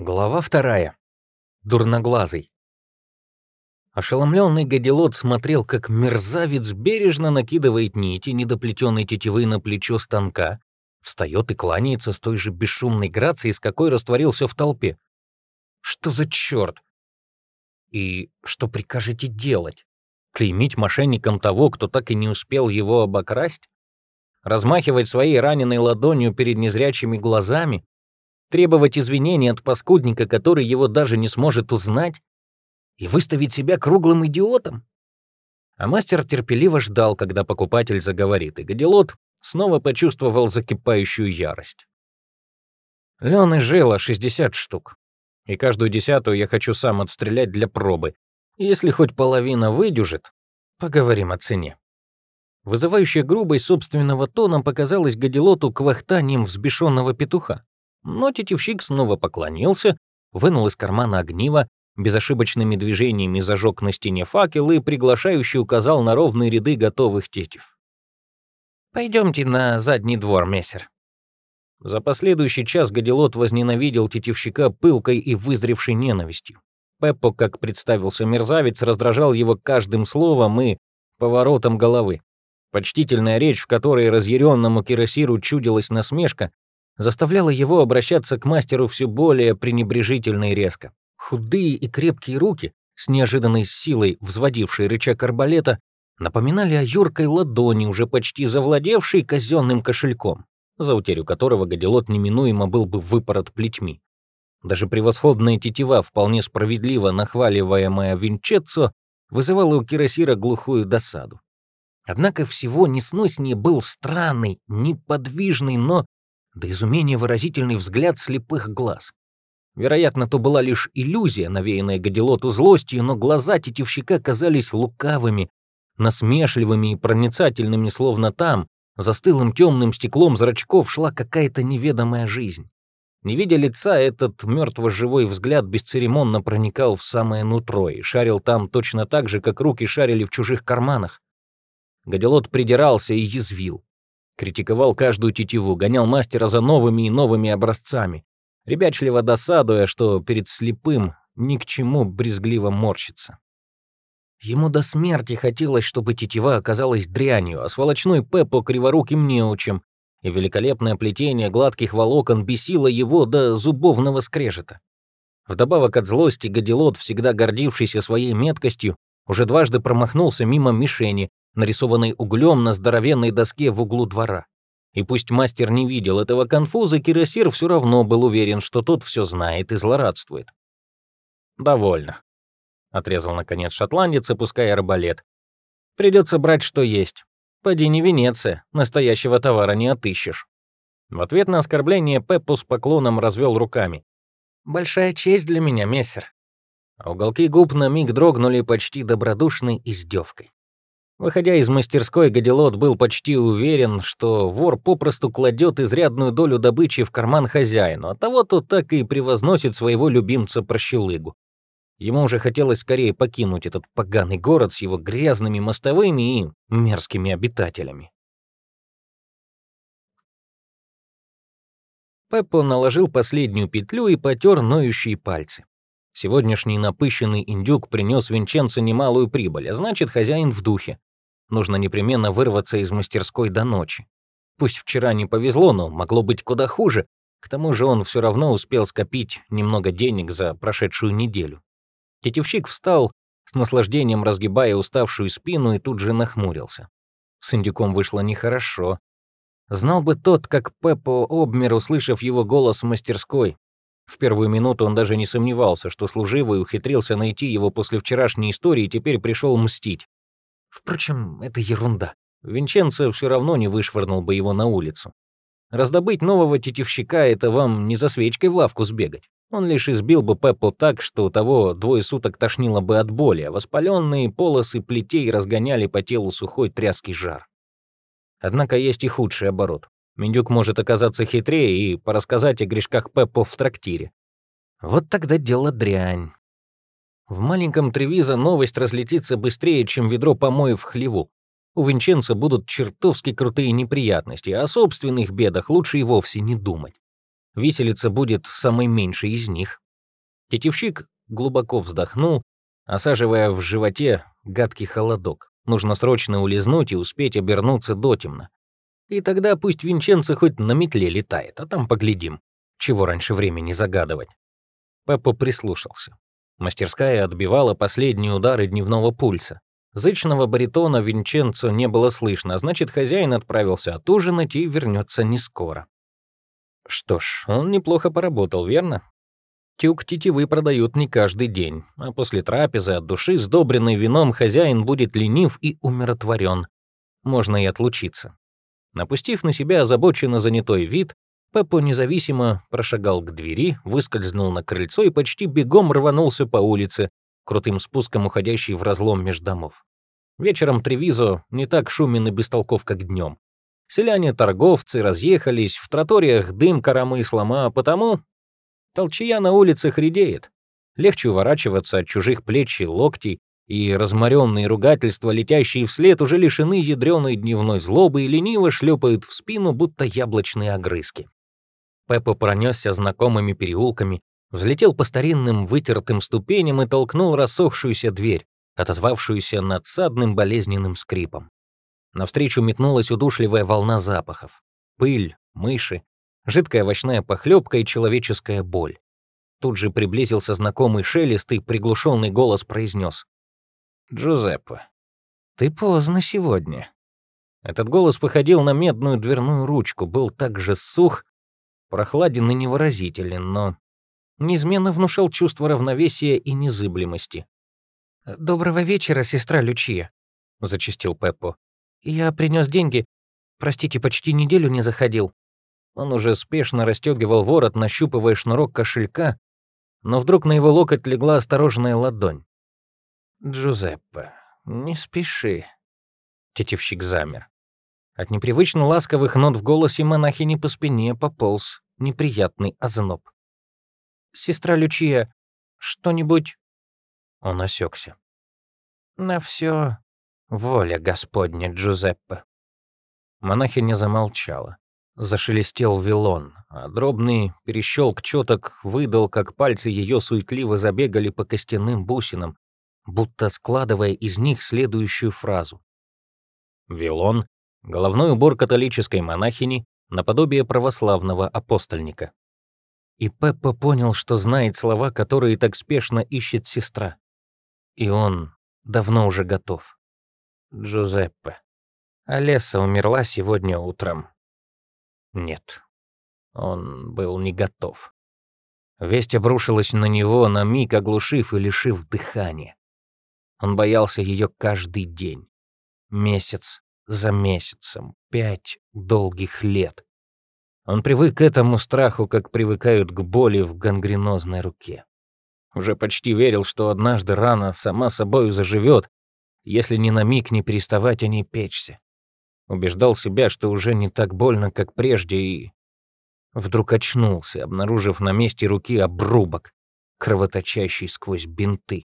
Глава вторая. Дурноглазый. Ошеломленный гадилот смотрел, как мерзавец бережно накидывает нити недоплетенной тетивы на плечо станка, встает и кланяется с той же бесшумной грацией, с какой растворился в толпе. Что за черт? И что прикажете делать? Клеймить мошенником того, кто так и не успел его обокрасть? Размахивать своей раненой ладонью перед незрячими глазами? Требовать извинений от паскудника, который его даже не сможет узнать? И выставить себя круглым идиотом? А мастер терпеливо ждал, когда покупатель заговорит, и Гадилот снова почувствовал закипающую ярость. Лен и жила 60 штук, и каждую десятую я хочу сам отстрелять для пробы. Если хоть половина выдюжит, поговорим о цене. Вызывающая грубой собственного тоном показалась Гадилоту квахтанием взбешенного петуха. Но тетивщик снова поклонился, вынул из кармана огниво, безошибочными движениями зажег на стене факел и приглашающий указал на ровные ряды готовых тетив. «Пойдемте на задний двор, мессер». За последующий час Гадилот возненавидел тетивщика пылкой и вызревшей ненавистью. Пеппо, как представился мерзавец, раздражал его каждым словом и поворотом головы. Почтительная речь, в которой разъяренному кирасиру чудилась насмешка, заставляла его обращаться к мастеру все более пренебрежительно и резко. Худые и крепкие руки, с неожиданной силой взводившие рычаг арбалета, напоминали о юркой ладони, уже почти завладевшей казенным кошельком, за утерю которого Гадилот неминуемо был бы выпорот плетьми. Даже превосходная тетива, вполне справедливо нахваливаемая Винчеццо, вызывала у Кирасира глухую досаду. Однако всего несноснее был странный, неподвижный, но до изумения выразительный взгляд слепых глаз. Вероятно, то была лишь иллюзия, навеянная Гадилоту злостью, но глаза тетивщика казались лукавыми, насмешливыми и проницательными, словно там, за стылым темным стеклом зрачков, шла какая-то неведомая жизнь. Не видя лица, этот мертво-живой взгляд бесцеремонно проникал в самое нутро и шарил там точно так же, как руки шарили в чужих карманах. Гадилот придирался и язвил. Критиковал каждую тетиву, гонял мастера за новыми и новыми образцами, ребячливо досадуя, что перед слепым ни к чему брезгливо морщится. Ему до смерти хотелось, чтобы тетива оказалась дрянью, а сволочной Пеппо криворуким неучем, и великолепное плетение гладких волокон бесило его до зубовного скрежета. Вдобавок от злости Гадилот, всегда гордившийся своей меткостью, уже дважды промахнулся мимо мишени, нарисованной углем на здоровенной доске в углу двора. И пусть мастер не видел этого конфуза, Кирасир все равно был уверен, что тот все знает и злорадствует. «Довольно», — отрезал наконец шотландец, опуская арбалет. «Придется брать, что есть. Поди не Венеция, настоящего товара не отыщешь». В ответ на оскорбление Пеппу с поклоном развел руками. «Большая честь для меня, мессер». А уголки губ на миг дрогнули почти добродушной издевкой. Выходя из мастерской, Гадилот был почти уверен, что вор попросту кладет изрядную долю добычи в карман хозяину, а того тот так и превозносит своего любимца-прощелыгу. Ему уже хотелось скорее покинуть этот поганый город с его грязными мостовыми и мерзкими обитателями. Пеппо наложил последнюю петлю и потер ноющие пальцы. Сегодняшний напыщенный индюк принес Винченцо немалую прибыль, а значит, хозяин в духе. Нужно непременно вырваться из мастерской до ночи. Пусть вчера не повезло, но могло быть куда хуже. К тому же он все равно успел скопить немного денег за прошедшую неделю. Тетевщик встал, с наслаждением разгибая уставшую спину, и тут же нахмурился. С индюком вышло нехорошо. Знал бы тот, как Пеппо обмер, услышав его голос в мастерской. В первую минуту он даже не сомневался, что служивый ухитрился найти его после вчерашней истории и теперь пришел мстить. Впрочем, это ерунда. Винченцо все равно не вышвырнул бы его на улицу. Раздобыть нового тетивщика — это вам не за свечкой в лавку сбегать. Он лишь избил бы Пеппу так, что у того двое суток тошнило бы от боли, а воспаленные полосы плетей разгоняли по телу сухой тряский жар. Однако есть и худший оборот. Миндюк может оказаться хитрее и порассказать о грешках Пеппо в трактире. Вот тогда дело дрянь. В маленьком Тревиза новость разлетится быстрее, чем ведро помоев в хлеву. У Винченца будут чертовски крутые неприятности, а о собственных бедах лучше и вовсе не думать. Виселица будет самой меньшей из них. Тетевщик глубоко вздохнул, осаживая в животе гадкий холодок. Нужно срочно улизнуть и успеть обернуться дотемно. И тогда пусть Винченцо хоть на метле летает, а там поглядим, чего раньше времени загадывать. Пеппо прислушался. Мастерская отбивала последние удары дневного пульса. Зычного баритона Винченцо не было слышно, а значит, хозяин отправился отужинать и вернется не скоро. Что ж, он неплохо поработал, верно? Тюк тетивы продают не каждый день, а после трапезы от души, сдобренной вином, хозяин будет ленив и умиротворен. Можно и отлучиться. Напустив на себя озабоченно занятой вид, Пеппо независимо прошагал к двери, выскользнул на крыльцо и почти бегом рванулся по улице, крутым спуском уходящий в разлом меж домов. Вечером Тревизо не так шумен и бестолков, как днем. Селяне-торговцы разъехались, в троториях дым коромыслом, а потому толчья на улицах редеет. Легче уворачиваться от чужих плеч и локтей, и разморенные ругательства, летящие вслед, уже лишены ядреной дневной злобы и лениво шлепают в спину, будто яблочные огрызки. Пеппа пронесся знакомыми переулками, взлетел по старинным вытертым ступеням и толкнул рассохшуюся дверь, отозвавшуюся надсадным болезненным скрипом. Навстречу метнулась удушливая волна запахов. Пыль, мыши, жидкая овощная похлебка и человеческая боль. Тут же приблизился знакомый шелест и приглушенный голос произнес. «Джузеппе, ты поздно сегодня». Этот голос походил на медную дверную ручку, был так же сух, прохладен и невыразителен, но неизменно внушал чувство равновесия и незыблемости. «Доброго вечера, сестра Лючия», — зачистил Пеппо. «Я принес деньги. Простите, почти неделю не заходил». Он уже спешно расстегивал ворот, нащупывая шнурок кошелька, но вдруг на его локоть легла осторожная ладонь. «Джузеппе, не спеши». Тетевщик замер. От непривычно ласковых нот в голосе монахини по спине пополз неприятный озноб. «Сестра Лючия, что-нибудь...» Он осекся. «На все воля Господня, Джузеппе». Монахиня замолчала. Зашелестел вилон, а дробный перещелк четок выдал, как пальцы ее суетливо забегали по костяным бусинам, будто складывая из них следующую фразу. Вилон — головной убор католической монахини, наподобие православного апостольника. И Пеппа понял, что знает слова, которые так спешно ищет сестра. И он давно уже готов. Джузеппе. Олеса умерла сегодня утром. Нет, он был не готов. Весть обрушилась на него, на миг оглушив и лишив дыхания. Он боялся ее каждый день. Месяц за месяцем, пять долгих лет. Он привык к этому страху, как привыкают к боли в гангренозной руке. Уже почти верил, что однажды рана сама собою заживет, если ни на миг не переставать о ней печься. Убеждал себя, что уже не так больно, как прежде, и... Вдруг очнулся, обнаружив на месте руки обрубок, кровоточащий сквозь бинты.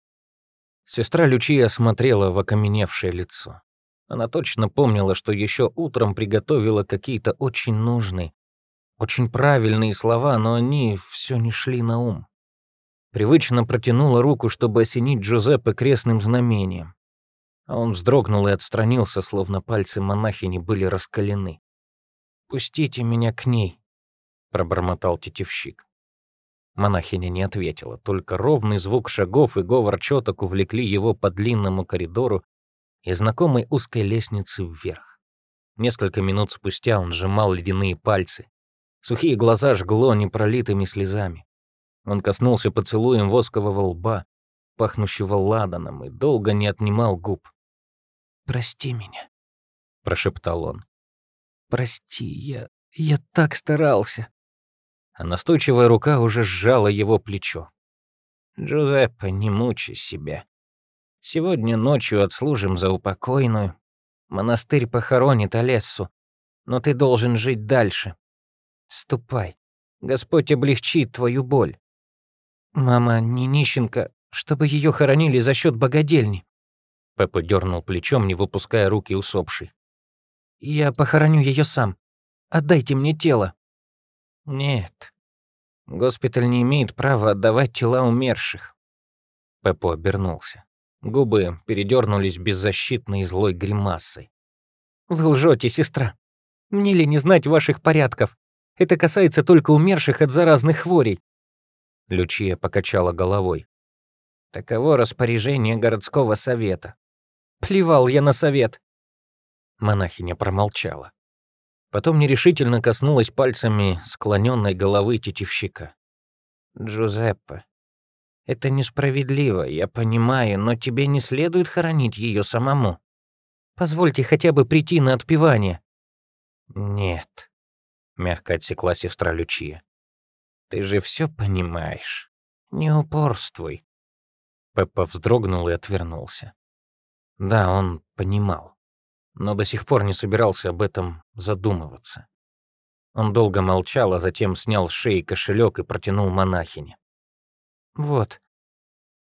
Сестра Лючия осмотрела в окаменевшее лицо. Она точно помнила, что еще утром приготовила какие-то очень нужные, очень правильные слова, но они все не шли на ум. Привычно протянула руку, чтобы осенить Джузеппе крестным знамением. А он вздрогнул и отстранился, словно пальцы монахини были раскалены. «Пустите меня к ней», — пробормотал тетевщик. Монахиня не ответила, только ровный звук шагов и говор чёток увлекли его по длинному коридору и знакомой узкой лестнице вверх. Несколько минут спустя он сжимал ледяные пальцы. Сухие глаза жгло непролитыми слезами. Он коснулся поцелуем воскового лба, пахнущего ладаном, и долго не отнимал губ. «Прости меня», — прошептал он. «Прости, я... я так старался» а настойчивая рука уже сжала его плечо. «Джузеппе, не мучай себя. Сегодня ночью отслужим за упокойную. Монастырь похоронит Олессу, но ты должен жить дальше. Ступай. Господь облегчит твою боль. Мама не нищенка, чтобы ее хоронили за счет богадельни». Пеппа дернул плечом, не выпуская руки усопшей. «Я похороню ее сам. Отдайте мне тело». «Нет, Госпиталь не имеет права отдавать тела умерших. Пеппо обернулся. Губы передернулись беззащитной злой гримасой. «Вы лжете, сестра. Мне ли не знать ваших порядков? Это касается только умерших от заразных хворей». Лючия покачала головой. «Таково распоряжение городского совета». «Плевал я на совет». Монахиня промолчала. Потом нерешительно коснулась пальцами склоненной головы тетивщика. «Джузеппе, это несправедливо, я понимаю, но тебе не следует хоронить ее самому. Позвольте хотя бы прийти на отпевание». «Нет», — мягко отсекла сестра Лючия. «Ты же все понимаешь. Не упорствуй». Пеппа вздрогнул и отвернулся. Да, он понимал но до сих пор не собирался об этом задумываться. Он долго молчал, а затем снял с шеи кошелек и протянул монахине. «Вот,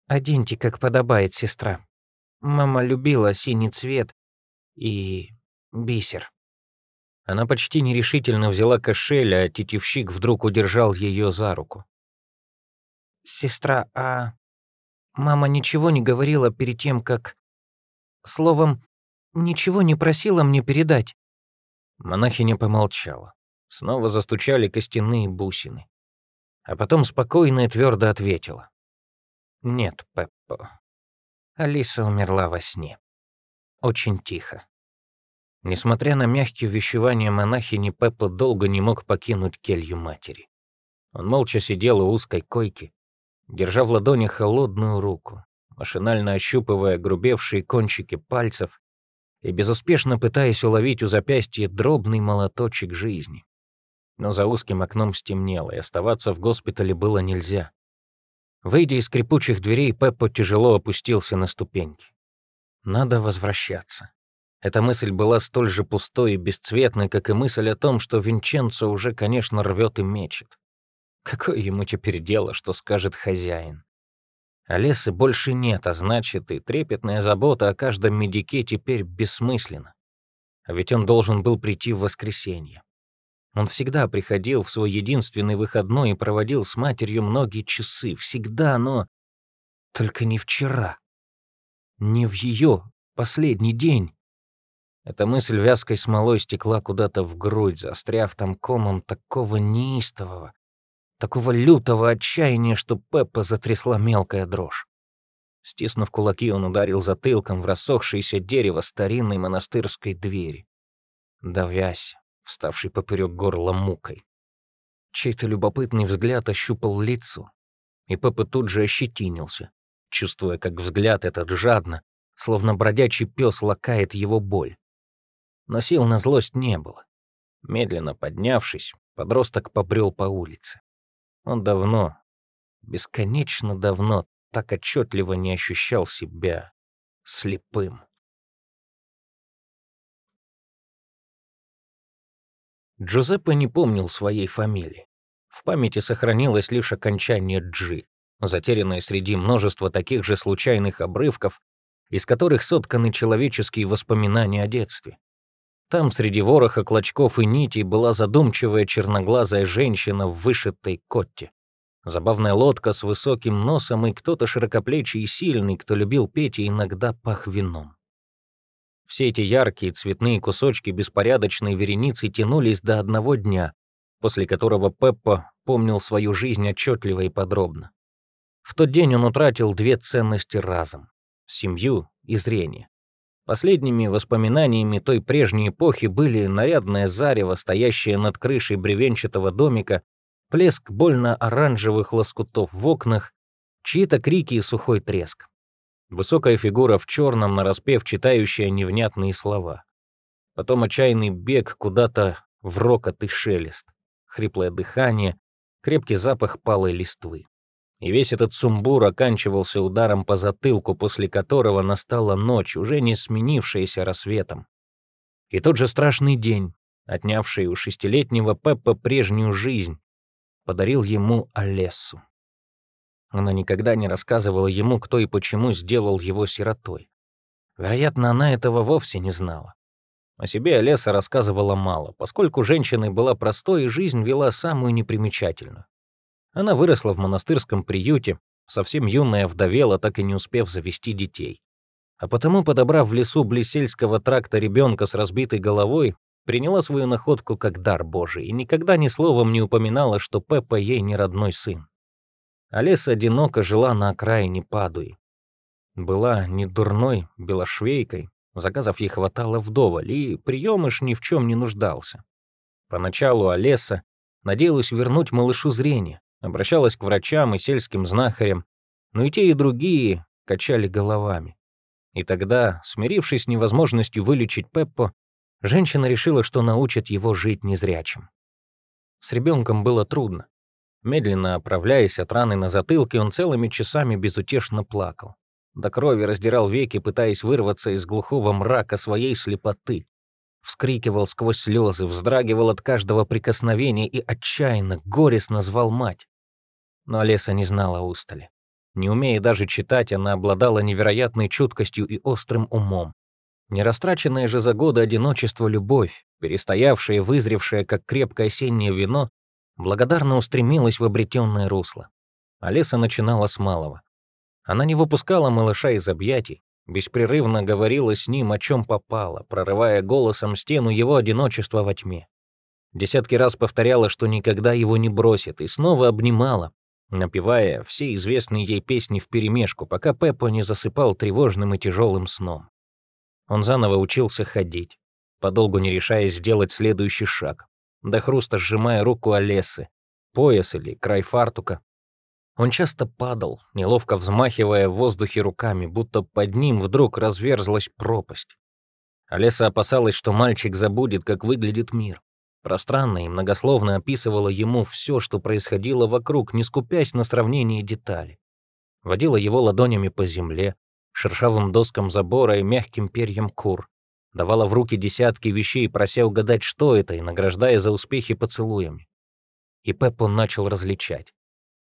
оденьте, как подобает, сестра. Мама любила синий цвет и бисер». Она почти нерешительно взяла кошель, а тетивщик вдруг удержал ее за руку. «Сестра, а мама ничего не говорила перед тем, как... Словом, ничего не просила мне передать». Монахиня помолчала. Снова застучали костяные бусины. А потом спокойно и твердо ответила. «Нет, Пеппо. Алиса умерла во сне. Очень тихо». Несмотря на мягкие увещевания монахини, Пеппо долго не мог покинуть келью матери. Он молча сидел у узкой койки, держа в ладони холодную руку, машинально ощупывая грубевшие кончики пальцев и безуспешно пытаясь уловить у запястья дробный молоточек жизни. Но за узким окном стемнело, и оставаться в госпитале было нельзя. Выйдя из скрипучих дверей, Пеппо тяжело опустился на ступеньки. Надо возвращаться. Эта мысль была столь же пустой и бесцветной, как и мысль о том, что Винченцо уже, конечно, рвет и мечет. Какое ему теперь дело, что скажет хозяин? А леса больше нет, а значит, и трепетная забота о каждом медике теперь бессмысленна. А ведь он должен был прийти в воскресенье. Он всегда приходил в свой единственный выходной и проводил с матерью многие часы. Всегда, но... Только не вчера. Не в ее последний день. Эта мысль вязкой смолой стекла куда-то в грудь, застряв там комом такого неистового, такого лютого отчаяния, что Пеппа затрясла мелкая дрожь. Стиснув кулаки, он ударил затылком в рассохшееся дерево старинной монастырской двери, давясь, вставший поперек горла мукой. Чей-то любопытный взгляд ощупал лицо, и Пеппа тут же ощетинился, чувствуя, как взгляд этот жадно, словно бродячий пес лакает его боль. Но сил на злость не было. Медленно поднявшись, подросток побрел по улице. Он давно, бесконечно давно, так отчетливо не ощущал себя слепым. Джузеппе не помнил своей фамилии. В памяти сохранилось лишь окончание «Джи», затерянное среди множества таких же случайных обрывков, из которых сотканы человеческие воспоминания о детстве. Там среди вороха клочков и нитей была задумчивая черноглазая женщина в вышитой котте. Забавная лодка с высоким носом и кто-то широкоплечий и сильный, кто любил петь и иногда пах вином. Все эти яркие цветные кусочки беспорядочной вереницы тянулись до одного дня, после которого Пеппа помнил свою жизнь отчетливо и подробно. В тот день он утратил две ценности разом — семью и зрение. Последними воспоминаниями той прежней эпохи были нарядное зарево, стоящее над крышей бревенчатого домика, плеск больно-оранжевых лоскутов в окнах, чьи-то крики и сухой треск. Высокая фигура в черном, нараспев читающая невнятные слова. Потом отчаянный бег куда-то в рокот и шелест, хриплое дыхание, крепкий запах палой листвы. И весь этот сумбур оканчивался ударом по затылку, после которого настала ночь, уже не сменившаяся рассветом. И тот же страшный день, отнявший у шестилетнего Пеппа прежнюю жизнь, подарил ему Олессу. Она никогда не рассказывала ему, кто и почему сделал его сиротой. Вероятно, она этого вовсе не знала. О себе Олеса рассказывала мало, поскольку женщиной была простой и жизнь вела самую непримечательную. Она выросла в монастырском приюте, совсем юная вдовела, так и не успев завести детей. А потому, подобрав в лесу близ сельского тракта ребенка с разбитой головой, приняла свою находку как дар Божий и никогда ни словом не упоминала, что Пеппа ей не родной сын. Олеса одиноко жила на окраине Падуи. Была не дурной белошвейкой, заказов ей хватало вдоволь, и приемыш ни в чем не нуждался. Поначалу Олеса надеялась вернуть малышу зрение, обращалась к врачам и сельским знахарям, но и те, и другие качали головами. И тогда, смирившись с невозможностью вылечить Пеппо, женщина решила, что научит его жить незрячим. С ребенком было трудно. Медленно оправляясь от раны на затылке, он целыми часами безутешно плакал. До крови раздирал веки, пытаясь вырваться из глухого мрака своей слепоты. Вскрикивал сквозь слезы, вздрагивал от каждого прикосновения и отчаянно, горестно звал мать. Но Олеса не знала устали. Не умея даже читать, она обладала невероятной чуткостью и острым умом. Нерастраченная же за годы одиночества любовь, перестоявшая вызревшая, как крепкое осеннее вино, благодарно устремилась в обретенное русло. Олеса начинала с малого. Она не выпускала малыша из объятий, беспрерывно говорила с ним, о чем попало, прорывая голосом стену его одиночества во тьме. Десятки раз повторяла, что никогда его не бросит, и снова обнимала, напевая все известные ей песни вперемешку, пока Пеппо не засыпал тревожным и тяжелым сном. Он заново учился ходить, подолгу не решаясь сделать следующий шаг, до хруста сжимая руку Олесы, пояс или край фартука. Он часто падал, неловко взмахивая в воздухе руками, будто под ним вдруг разверзлась пропасть. Олеса опасалась, что мальчик забудет, как выглядит мир. Пространно и многословно описывала ему все, что происходило вокруг, не скупясь на сравнение деталей. Водила его ладонями по земле, шершавым доскам забора и мягким перьям кур давала в руки десятки вещей, прося угадать, что это, и награждая за успехи поцелуями. И Пеппо начал различать.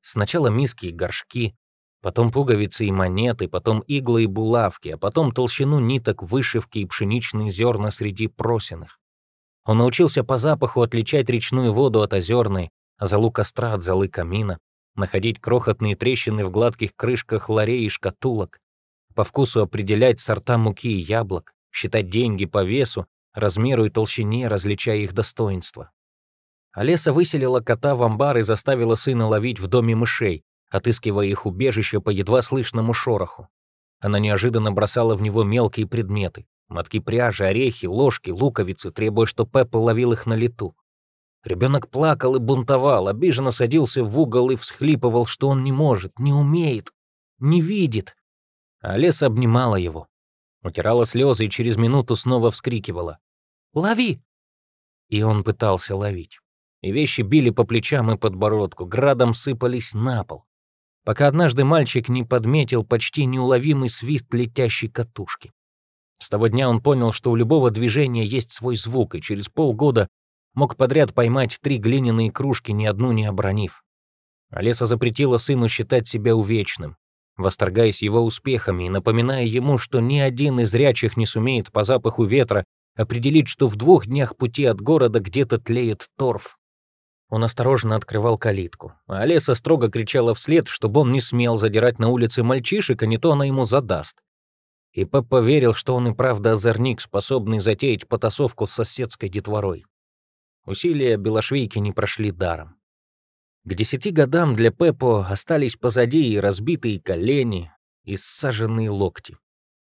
Сначала миски и горшки, потом пуговицы и монеты, потом иглы и булавки, а потом толщину ниток, вышивки и пшеничные зерна среди просиных. Он научился по запаху отличать речную воду от озерной, а золу костра от золы камина, находить крохотные трещины в гладких крышках ларей и шкатулок, по вкусу определять сорта муки и яблок, считать деньги по весу, размеру и толщине, различая их достоинства. Олеса выселила кота в амбар и заставила сына ловить в доме мышей, отыскивая их убежище по едва слышному шороху. Она неожиданно бросала в него мелкие предметы — мотки пряжи, орехи, ложки, луковицы, требуя, что Пеппа ловил их на лету. Ребенок плакал и бунтовал, обиженно садился в угол и всхлипывал, что он не может, не умеет, не видит. А Леса обнимала его, утирала слезы и через минуту снова вскрикивала. «Лови!» И он пытался ловить. И вещи били по плечам и подбородку, градом сыпались на пол. Пока однажды мальчик не подметил почти неуловимый свист летящей катушки. С того дня он понял, что у любого движения есть свой звук, и через полгода мог подряд поймать три глиняные кружки, ни одну не обронив. Олеса запретила сыну считать себя увечным восторгаясь его успехами и напоминая ему, что ни один из зрячих не сумеет по запаху ветра определить, что в двух днях пути от города где-то тлеет торф. Он осторожно открывал калитку, а Олеса строго кричала вслед, чтобы он не смел задирать на улице мальчишек, а не то она ему задаст. И Пеппа верил, что он и правда озорник, способный затеять потасовку с соседской детворой. Усилия Белошвейки не прошли даром. К десяти годам для Пеппо остались позади и разбитые колени, и ссаженные локти.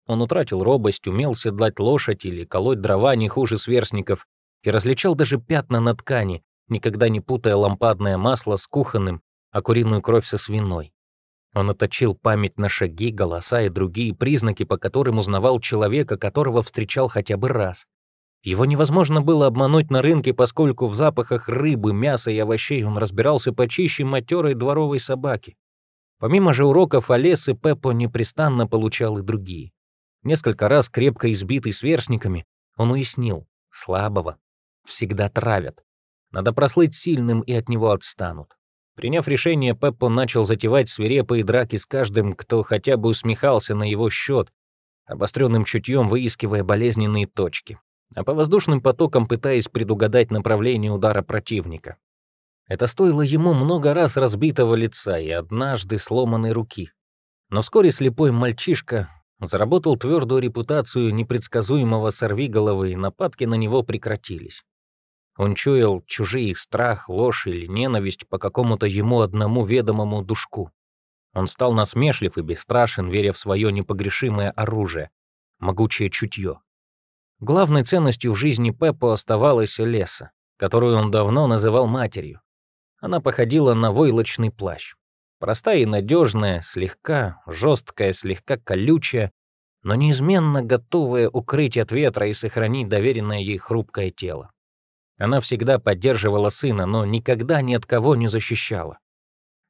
Он утратил робость, умел седлать лошадь или колоть дрова не хуже сверстников и различал даже пятна на ткани, никогда не путая лампадное масло с кухонным, а куриную кровь со свиной. Он отточил память на шаги, голоса и другие признаки, по которым узнавал человека, которого встречал хотя бы раз. Его невозможно было обмануть на рынке, поскольку в запахах рыбы, мяса и овощей он разбирался почище матерой дворовой собаки. Помимо же уроков Олесы, Пеппо непрестанно получал и другие. Несколько раз, крепко избитый сверстниками, он уяснил — слабого всегда травят. Надо прослыть сильным, и от него отстанут. Приняв решение, Пеппо начал затевать свирепые драки с каждым, кто хотя бы усмехался на его счет, обостренным чутьем выискивая болезненные точки а по воздушным потокам пытаясь предугадать направление удара противника. Это стоило ему много раз разбитого лица и однажды сломанной руки. Но вскоре слепой мальчишка заработал твердую репутацию непредсказуемого сорвиголовы, и нападки на него прекратились. Он чуял чужие страх, ложь или ненависть по какому-то ему одному ведомому душку. Он стал насмешлив и бесстрашен, веря в свое непогрешимое оружие, могучее чутье. Главной ценностью в жизни Пеппо оставалась леса, которую он давно называл матерью. Она походила на войлочный плащ. Простая и надежная, слегка жесткая, слегка колючая, но неизменно готовая укрыть от ветра и сохранить доверенное ей хрупкое тело. Она всегда поддерживала сына, но никогда ни от кого не защищала.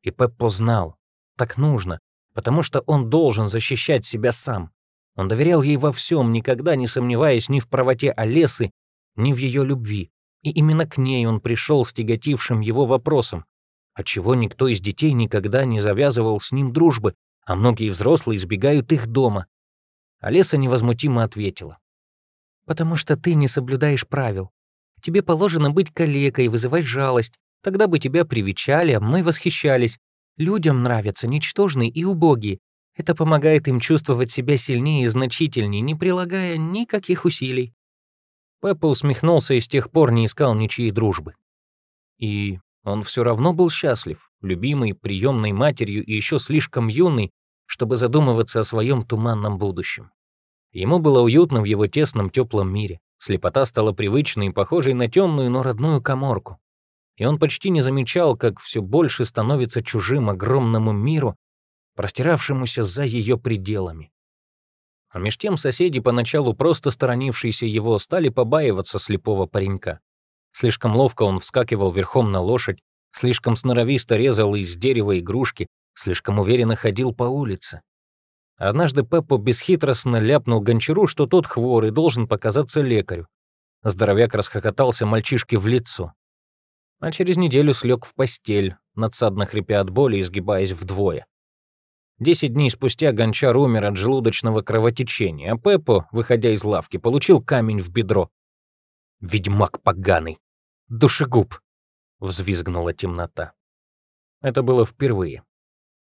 И Пеппо знал, так нужно, потому что он должен защищать себя сам. Он доверял ей во всем, никогда не сомневаясь ни в правоте Олесы, ни в ее любви. И именно к ней он пришел с тяготившим его вопросом, отчего никто из детей никогда не завязывал с ним дружбы, а многие взрослые избегают их дома. Олеса невозмутимо ответила. «Потому что ты не соблюдаешь правил. Тебе положено быть калекой вызывать жалость. Тогда бы тебя привечали, а мной восхищались. Людям нравятся ничтожные и убогие. Это помогает им чувствовать себя сильнее и значительнее, не прилагая никаких усилий. Пеппа усмехнулся и с тех пор не искал ничьей дружбы. И он все равно был счастлив, любимый, приемной матерью и еще слишком юный, чтобы задумываться о своем туманном будущем. Ему было уютно в его тесном теплом мире. Слепота стала привычной и похожей на темную, но родную коморку. И он почти не замечал, как все больше становится чужим огромному миру, простиравшемуся за ее пределами. А меж тем соседи, поначалу просто сторонившиеся его, стали побаиваться слепого паренька. Слишком ловко он вскакивал верхом на лошадь, слишком сноровисто резал из дерева игрушки, слишком уверенно ходил по улице. Однажды Пеппо бесхитростно ляпнул гончару, что тот хвор и должен показаться лекарю. Здоровяк расхохотался мальчишке в лицо. А через неделю слег в постель, надсадно хрипя от боли и сгибаясь вдвое. Десять дней спустя гончар умер от желудочного кровотечения, а Пеппо, выходя из лавки, получил камень в бедро. «Ведьмак поганый! Душегуб!» — взвизгнула темнота. Это было впервые.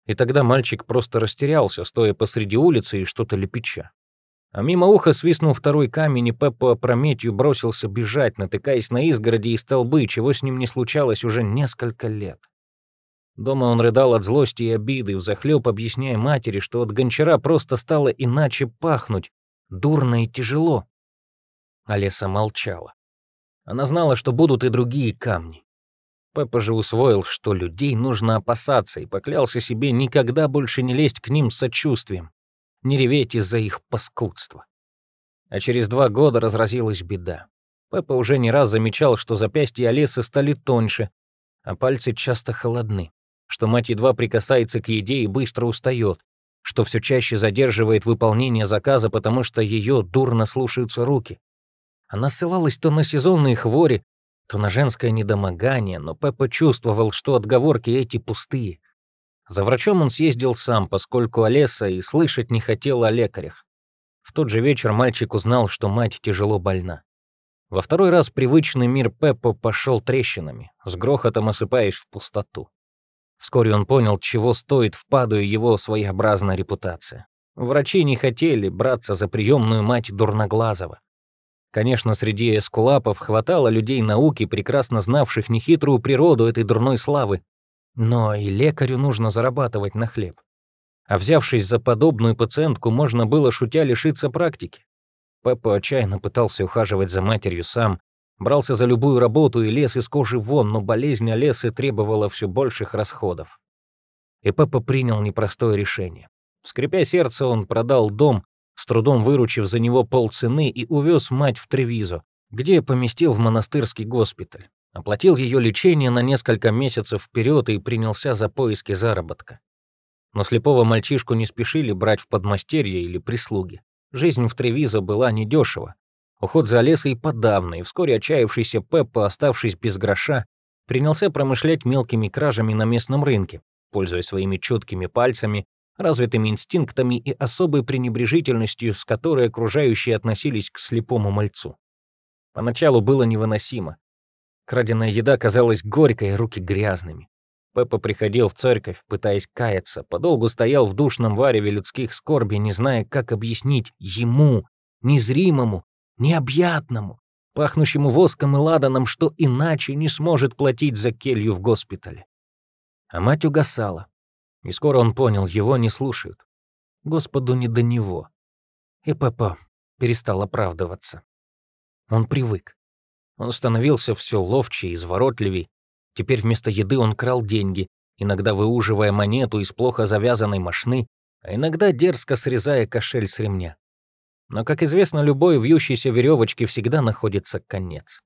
И тогда мальчик просто растерялся, стоя посреди улицы и что-то лепеча. А мимо уха свистнул второй камень, и Пеппо опрометью бросился бежать, натыкаясь на изгороди и столбы, чего с ним не случалось уже несколько лет. Дома он рыдал от злости и обиды, взахлёб объясняя матери, что от гончара просто стало иначе пахнуть, дурно и тяжело. Олеса молчала. Она знала, что будут и другие камни. Пеппа же усвоил, что людей нужно опасаться, и поклялся себе никогда больше не лезть к ним с сочувствием, не реветь из-за их паскудства. А через два года разразилась беда. Пеппа уже не раз замечал, что запястья Олесы стали тоньше, а пальцы часто холодны что мать едва прикасается к еде и быстро устает, что все чаще задерживает выполнение заказа, потому что ее дурно слушаются руки. Она ссылалась то на сезонные хвори, то на женское недомогание, но Пеппа чувствовал, что отговорки эти пустые. За врачом он съездил сам, поскольку Олеса и слышать не хотел о лекарях. В тот же вечер мальчик узнал, что мать тяжело больна. Во второй раз привычный мир Пеппа пошел трещинами, с грохотом осыпаясь в пустоту. Вскоре он понял, чего стоит впадаю его своеобразная репутация. Врачи не хотели браться за приемную мать Дурноглазого. Конечно, среди эскулапов хватало людей науки, прекрасно знавших нехитрую природу этой дурной славы. Но и лекарю нужно зарабатывать на хлеб. А взявшись за подобную пациентку, можно было, шутя, лишиться практики. Пеппа отчаянно пытался ухаживать за матерью сам, Брался за любую работу и лез из кожи вон, но болезнь Олесы требовала все больших расходов. И Пеппа принял непростое решение. Скрипя сердце, он продал дом, с трудом выручив за него полцены, и увез мать в Тревизо, где поместил в монастырский госпиталь. Оплатил ее лечение на несколько месяцев вперед и принялся за поиски заработка. Но слепого мальчишку не спешили брать в подмастерье или прислуги. Жизнь в Тревизо была недешева, Уход за лесой подавно, и вскоре отчаявшийся Пеппа, оставшись без гроша, принялся промышлять мелкими кражами на местном рынке, пользуясь своими чуткими пальцами, развитыми инстинктами и особой пренебрежительностью, с которой окружающие относились к слепому мальцу. Поначалу было невыносимо. Краденая еда казалась горькой, руки грязными. Пеппа приходил в церковь, пытаясь каяться, подолгу стоял в душном вареве людских скорби, не зная, как объяснить ему, незримому, необъятному, пахнущему воском и ладаном, что иначе не сможет платить за келью в госпитале. А мать угасала. И скоро он понял, его не слушают. Господу не до него. И Пеппа перестал оправдываться. Он привык. Он становился все ловче и изворотливей. Теперь вместо еды он крал деньги, иногда выуживая монету из плохо завязанной мошны, а иногда дерзко срезая кошель с ремня. Но, как известно, любой вьющейся веревочке всегда находится конец.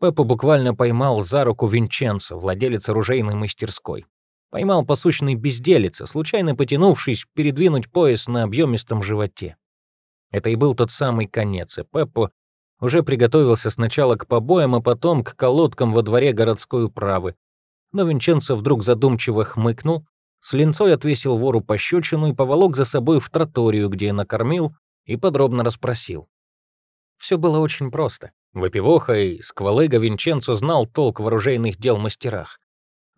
Пеппа буквально поймал за руку Винченцо, владелец оружейной мастерской. Поймал по сущной безделице, случайно потянувшись передвинуть пояс на объемистом животе. Это и был тот самый конец, и Пеппо уже приготовился сначала к побоям, а потом к колодкам во дворе городской управы. Но Винченцо вдруг задумчиво хмыкнул, с линцой отвесил вору пощечину и поволок за собой в троторию, где накормил и подробно расспросил. Все было очень просто. Выпивоха и сквалыга Винченцо знал толк в оружейных дел мастерах.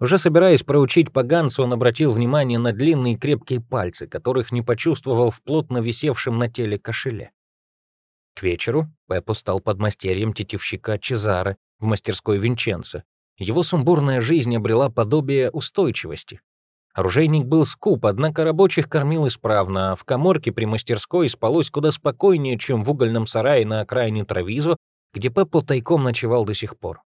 Уже собираясь проучить поганцу, он обратил внимание на длинные крепкие пальцы, которых не почувствовал в плотно висевшем на теле кошеле. К вечеру Пеппо стал подмастерьем тетивщика Чезары в мастерской Винченцо. Его сумбурная жизнь обрела подобие устойчивости. Оружейник был скуп, однако рабочих кормил исправно, а в коморке при мастерской спалось куда спокойнее, чем в угольном сарае на окраине Травизу, где Пеппо тайком ночевал до сих пор.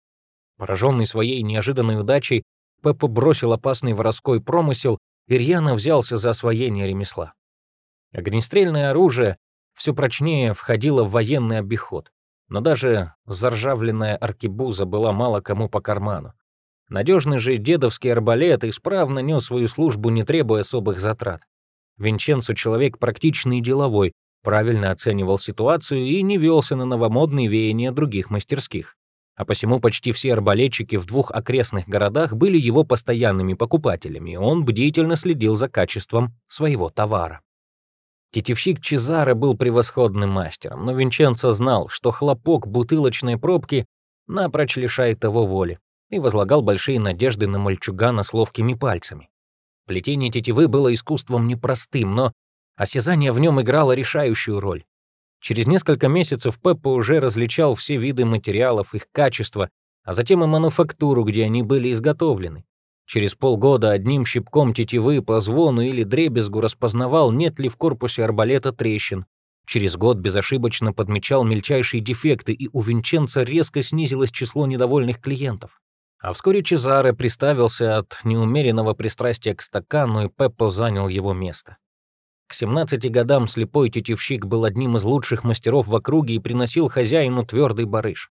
Пораженный своей неожиданной удачей, Пеппо бросил опасный воровской промысел и рьяно взялся за освоение ремесла. Огнестрельное оружие все прочнее входило в военный обиход, но даже заржавленная аркебуза была мало кому по карману. Надежный же дедовский арбалет исправно нес свою службу, не требуя особых затрат. Винченцо человек практичный и деловой, правильно оценивал ситуацию и не велся на новомодные веяния других мастерских. А посему почти все арбалетчики в двух окрестных городах были его постоянными покупателями, и он бдительно следил за качеством своего товара. Тетевщик Чезаре был превосходным мастером, но Винченцо знал, что хлопок бутылочной пробки напрочь лишает его воли и возлагал большие надежды на мальчугана с ловкими пальцами. Плетение тетивы было искусством непростым, но осязание в нем играло решающую роль. Через несколько месяцев Пеппа уже различал все виды материалов, их качество, а затем и мануфактуру, где они были изготовлены. Через полгода одним щипком тетивы по звону или дребезгу распознавал, нет ли в корпусе арбалета трещин. Через год безошибочно подмечал мельчайшие дефекты, и у Винченца резко снизилось число недовольных клиентов. А вскоре Чезаре приставился от неумеренного пристрастия к стакану, и Пеппо занял его место. К 17 годам слепой тетивщик был одним из лучших мастеров в округе и приносил хозяину твердый барыш.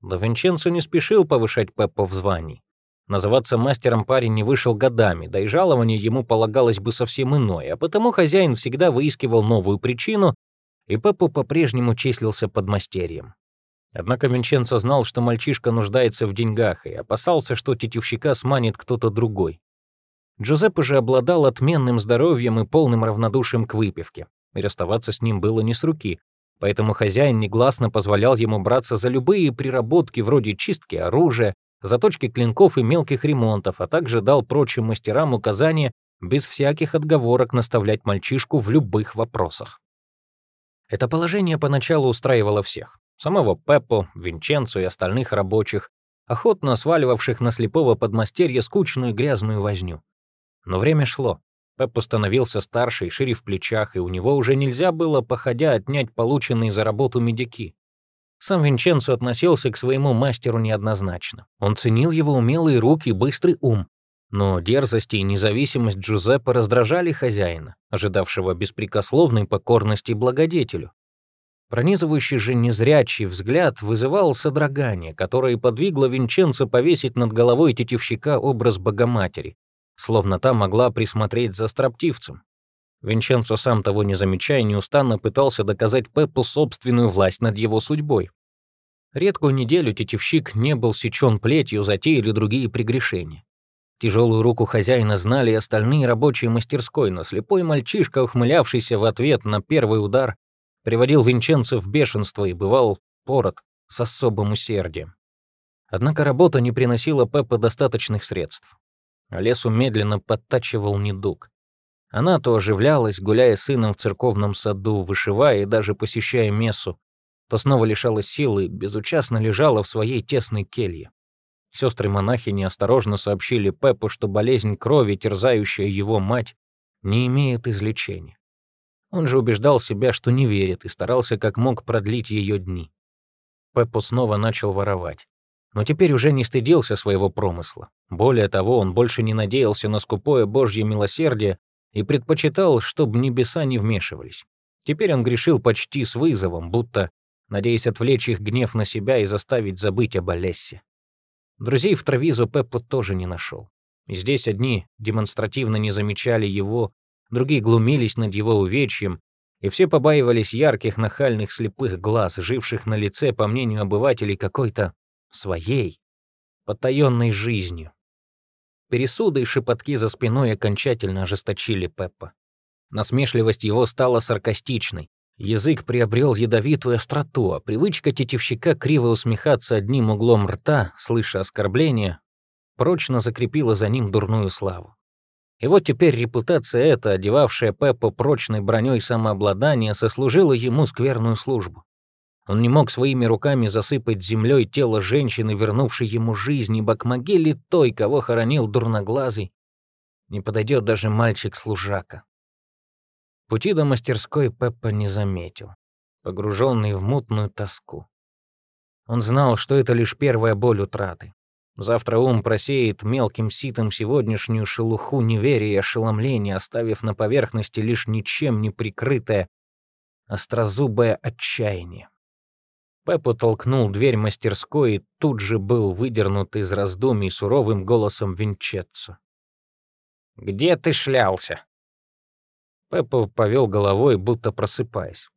Но Винченцо не спешил повышать Пеппо в звании. Называться мастером парень не вышел годами, да и жалование ему полагалось бы совсем иное, а потому хозяин всегда выискивал новую причину, и Пеппо по-прежнему числился подмастерьем. Однако Винченцо знал, что мальчишка нуждается в деньгах, и опасался, что тетивщика сманит кто-то другой. Джузеппе же обладал отменным здоровьем и полным равнодушием к выпивке, и расставаться с ним было не с руки, поэтому хозяин негласно позволял ему браться за любые приработки вроде чистки оружия, заточки клинков и мелких ремонтов, а также дал прочим мастерам указания без всяких отговорок наставлять мальчишку в любых вопросах. Это положение поначалу устраивало всех самого Пеппо, Винченцо и остальных рабочих, охотно сваливавших на слепого подмастерья скучную грязную возню. Но время шло. Пеппо становился старше и шире в плечах, и у него уже нельзя было, походя, отнять полученные за работу медики. Сам Винченцо относился к своему мастеру неоднозначно. Он ценил его умелые руки и быстрый ум. Но дерзость и независимость Джузеппе раздражали хозяина, ожидавшего беспрекословной покорности благодетелю. Пронизывающий же незрячий взгляд вызывал содрогание, которое подвигло Винченцо повесить над головой тетивщика образ Богоматери, словно та могла присмотреть за строптивцем. Винченцо, сам того не замечая, неустанно пытался доказать Пеппу собственную власть над его судьбой. Редкую неделю тетивщик не был сечен плетью за те или другие прегрешения. Тяжелую руку хозяина знали и остальные рабочие мастерской, но слепой мальчишка, ухмылявшийся в ответ на первый удар, приводил Винченцо в бешенство и бывал пород с особым усердием. Однако работа не приносила Пеппа достаточных средств. А лесу медленно подтачивал недуг. Она то оживлялась, гуляя с сыном в церковном саду, вышивая и даже посещая мессу, то снова лишалась силы, безучастно лежала в своей тесной келье. Сестры-монахи неосторожно сообщили Пеппу, что болезнь крови, терзающая его мать, не имеет излечения. Он же убеждал себя, что не верит, и старался как мог продлить ее дни. Пеппу снова начал воровать. Но теперь уже не стыдился своего промысла. Более того, он больше не надеялся на скупое божье милосердие и предпочитал, чтобы небеса не вмешивались. Теперь он грешил почти с вызовом, будто надеясь отвлечь их гнев на себя и заставить забыть об Олессе. Друзей в Травизу Пеппо тоже не нашел. Здесь одни демонстративно не замечали его, другие глумились над его увечьем, и все побаивались ярких, нахальных, слепых глаз, живших на лице, по мнению обывателей, какой-то своей, потаенной жизнью. Пересуды и шепотки за спиной окончательно ожесточили Пеппа. Насмешливость его стала саркастичной. Язык приобрел ядовитую остроту, а привычка тетивщика криво усмехаться одним углом рта, слыша оскорбления, прочно закрепила за ним дурную славу. И вот теперь репутация эта, одевавшая Пеппа прочной броней самообладания, сослужила ему скверную службу. Он не мог своими руками засыпать землей тело женщины, вернувшей ему жизнь, ибо к могиле той, кого хоронил дурноглазый, не подойдет даже мальчик-служака. Пути до мастерской Пеппа не заметил, погруженный в мутную тоску. Он знал, что это лишь первая боль утраты. Завтра ум просеет мелким ситом сегодняшнюю шелуху неверия и ошеломления, оставив на поверхности лишь ничем не прикрытое острозубое отчаяние. Пеппо толкнул дверь мастерской и тут же был выдернут из раздумий суровым голосом Винчетцо. «Где ты шлялся?» Пеппа повел головой, будто просыпаясь.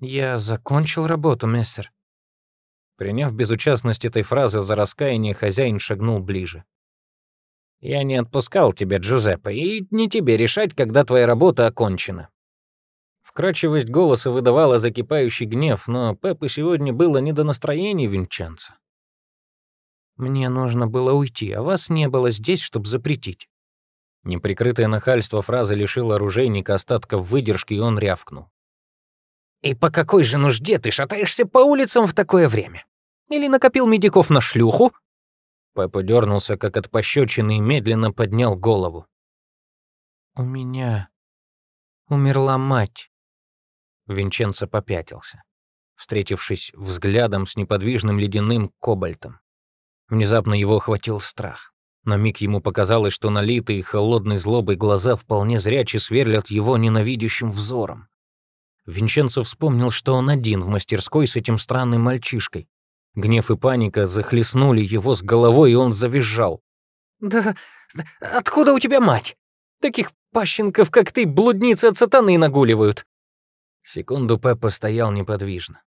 «Я закончил работу, мистер». Приняв безучастность этой фразы за раскаяние, хозяин шагнул ближе. «Я не отпускал тебя, Джузеппе, и не тебе решать, когда твоя работа окончена». Вкрадчивость голоса выдавала закипающий гнев, но Пеппе сегодня было не до настроения Винчанца. «Мне нужно было уйти, а вас не было здесь, чтобы запретить». Неприкрытое нахальство фразы лишило оружейника остатков выдержки, и он рявкнул. «И по какой же нужде ты шатаешься по улицам в такое время? Или накопил медиков на шлюху?» Пеппа дернулся, как от пощечины, и медленно поднял голову. «У меня умерла мать». Винченцо попятился, встретившись взглядом с неподвижным ледяным кобальтом. Внезапно его охватил страх. На миг ему показалось, что налитые холодной злобой глаза вполне зряче сверлят его ненавидящим взором. Винченцо вспомнил, что он один в мастерской с этим странным мальчишкой. Гнев и паника захлестнули его с головой, и он завизжал. «Да откуда у тебя мать? Таких пащенков, как ты, блудницы от сатаны нагуливают!» Секунду Пеппа стоял неподвижно.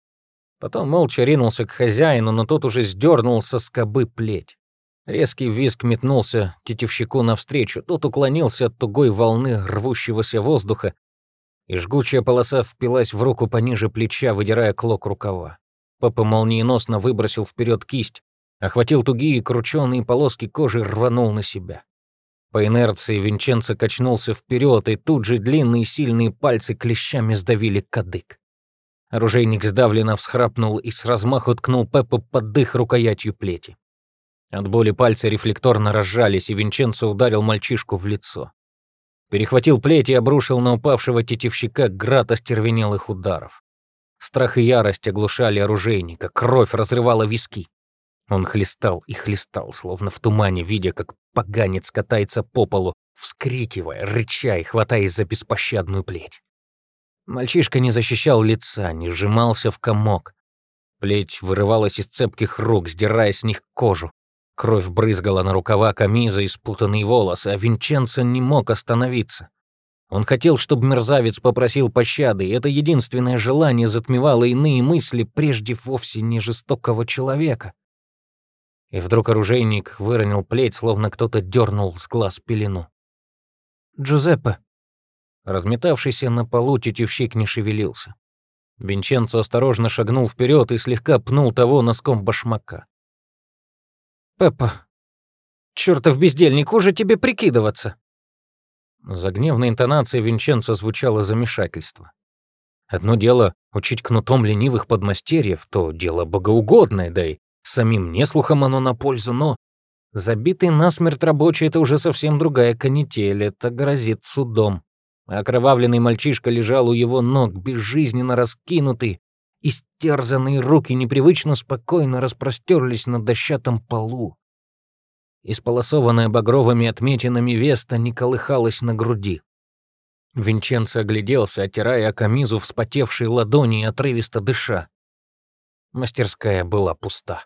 Потом молча ринулся к хозяину, но тот уже сдернул со скобы плеть. Резкий визг метнулся тетивщику навстречу. Тот уклонился от тугой волны рвущегося воздуха, и жгучая полоса впилась в руку пониже плеча, выдирая клок рукава. Папа молниеносно выбросил вперед кисть, охватил тугие крученые полоски кожи, рванул на себя. По инерции Винченцо качнулся вперед, и тут же длинные сильные пальцы клещами сдавили кадык. Оружейник сдавленно всхрапнул и с размаху ткнул Пеппа под дых рукоятью плети. От боли пальцы рефлекторно разжались, и Винченцо ударил мальчишку в лицо. Перехватил плеть и обрушил на упавшего тетивщика град остервенелых ударов. Страх и ярость оглушали оружейника, кровь разрывала виски. Он хлестал и хлестал, словно в тумане, видя, как поганец катается по полу, вскрикивая, рыча и хватаясь за беспощадную плеть. Мальчишка не защищал лица, не сжимался в комок. Плеть вырывалась из цепких рук, сдирая с них кожу. Кровь брызгала на рукава камиза и спутанные волосы, а Винченцо не мог остановиться. Он хотел, чтобы мерзавец попросил пощады, и это единственное желание затмевало иные мысли, прежде вовсе не жестокого человека. И вдруг оружейник выронил плеть, словно кто-то дернул с глаз пелену. «Джузеппе!» Разметавшийся на полу тетивщик не шевелился. Винченцо осторожно шагнул вперед и слегка пнул того носком башмака. Пеппа, чертов бездельник, уже тебе прикидываться!» За гневной интонацией Винченца звучало замешательство. Одно дело учить кнутом ленивых подмастерьев, то дело богоугодное, да и самим неслухом оно на пользу, но забитый насмерть рабочий — это уже совсем другая канитель, это грозит судом. Окровавленный мальчишка лежал у его ног, безжизненно раскинутый, истерзанные руки непривычно спокойно распростерлись на дощатом полу. Исполосованная багровыми отметинами веста не колыхалась на груди. Винченцо огляделся, оттирая камизу вспотевшие ладони и отрывисто дыша. Мастерская была пуста.